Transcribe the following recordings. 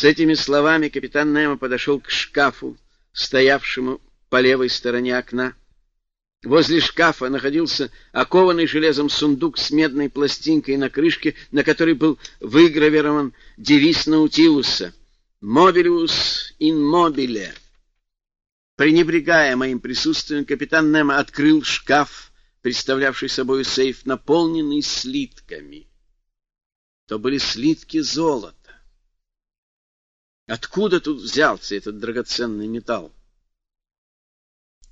С этими словами капитан Немо подошел к шкафу, стоявшему по левой стороне окна. Возле шкафа находился окованный железом сундук с медной пластинкой на крышке, на которой был выгравирован девиз Наутилуса «Mobilius in mobile». Пренебрегая моим присутствием, капитан Немо открыл шкаф, представлявший собой сейф, наполненный слитками. То были слитки золота. Откуда тут взялся этот драгоценный металл?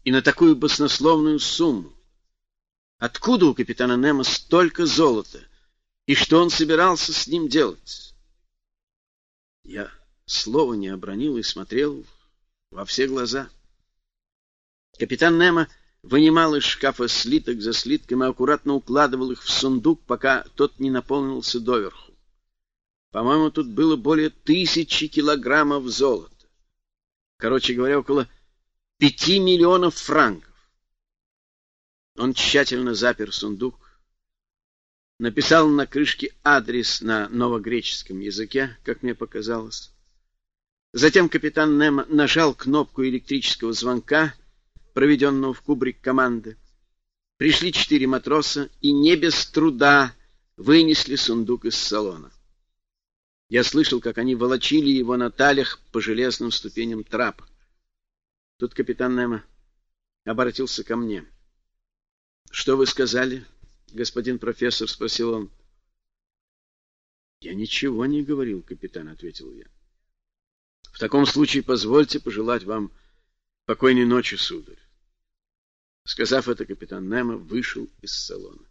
и на такую баснословную сумму? Откуда у капитана Немо столько золота? И что он собирался с ним делать? Я слова не обронил и смотрел во все глаза. Капитан Немо вынимал из шкафа слиток за слитком и аккуратно укладывал их в сундук, пока тот не наполнился доверху. По-моему, тут было более тысячи килограммов золота. Короче говоря, около пяти миллионов франков. Он тщательно запер сундук, написал на крышке адрес на новогреческом языке, как мне показалось. Затем капитан Немо нажал кнопку электрического звонка, проведенного в кубрик команды. Пришли четыре матроса и не без труда вынесли сундук из салона. Я слышал, как они волочили его на талях по железным ступеням трапа. Тут капитан Немо обратился ко мне. — Что вы сказали, господин профессор? — спросил он. — Я ничего не говорил, капитан, — ответил я. — В таком случае позвольте пожелать вам покойной ночи, сударь. Сказав это, капитан Немо вышел из салона.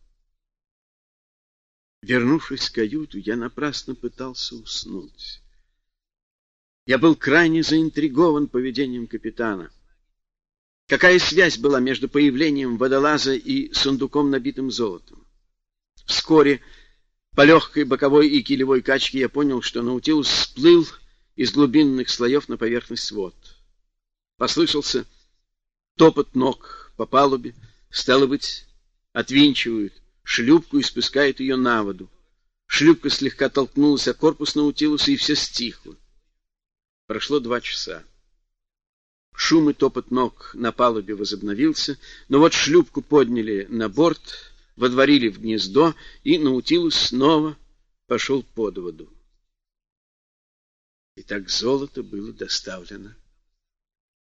Вернувшись в каюту, я напрасно пытался уснуть. Я был крайне заинтригован поведением капитана. Какая связь была между появлением водолаза и сундуком, набитым золотом? Вскоре по легкой боковой и килевой качке я понял, что Наутилус всплыл из глубинных слоев на поверхность вод. Послышался топот ног по палубе, стало быть, отвинчивают шлюпку и спускают ее на воду. Шлюпка слегка толкнулась о корпус Наутилуса, и все стихло. Прошло два часа. Шум и топот ног на палубе возобновился, но вот шлюпку подняли на борт, водворили в гнездо, и Наутилус снова пошел под воду. И так золото было доставлено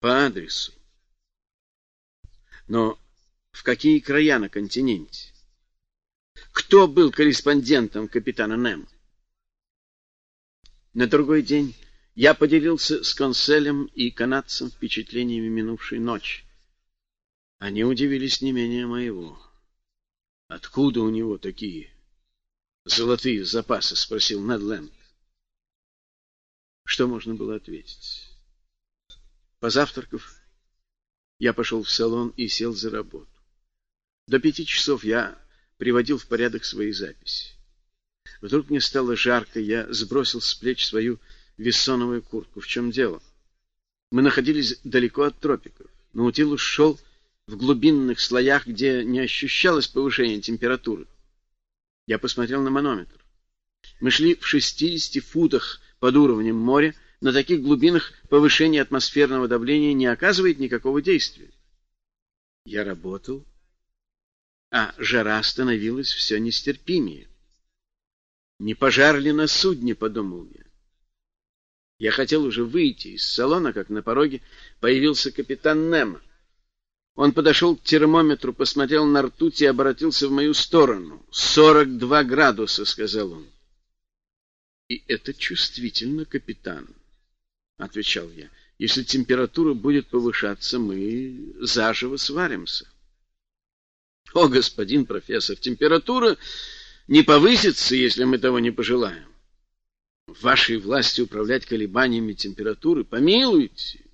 по адресу. Но в какие края на континенте? Кто был корреспондентом капитана Немо? На другой день я поделился с конселем и канадцем впечатлениями минувшей ночи. Они удивились не менее моего. Откуда у него такие золотые запасы? спросил Недленд. Что можно было ответить? Позавтракав, я пошел в салон и сел за работу. До пяти часов я приводил в порядок свои записи. Вдруг мне стало жарко, я сбросил с плеч свою вессоновую куртку. В чем дело? Мы находились далеко от тропиков. Наутилус шел в глубинных слоях, где не ощущалось повышения температуры. Я посмотрел на манометр. Мы шли в 60 футах под уровнем моря. На таких глубинах повышение атмосферного давления не оказывает никакого действия. Я работал, а жара становилась все нестерпимее. Не пожар ли на судне, подумал я. Я хотел уже выйти из салона, как на пороге появился капитан Немо. Он подошел к термометру, посмотрел на ртуть и обратился в мою сторону. «Сорок два градуса», — сказал он. «И это чувствительно, капитан», — отвечал я. «Если температура будет повышаться, мы заживо сваримся». «О, господин профессор, температура не повысится, если мы того не пожелаем вашей власти управлять колебаниями температуры, помилуйте.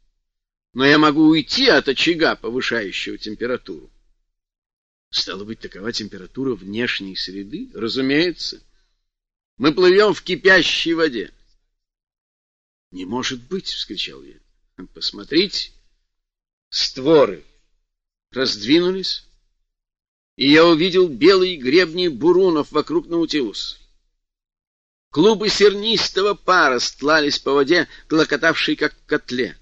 Но я могу уйти от очага, повышающего температуру. Стало быть, такова температура внешней среды? Разумеется. Мы плывем в кипящей воде. Не может быть, — вскричал я. Посмотрите, створы раздвинулись, и я увидел белые гребни бурунов вокруг Наутилуса. Клубы сернистого пара стлались по воде, клокотавшей, как котле.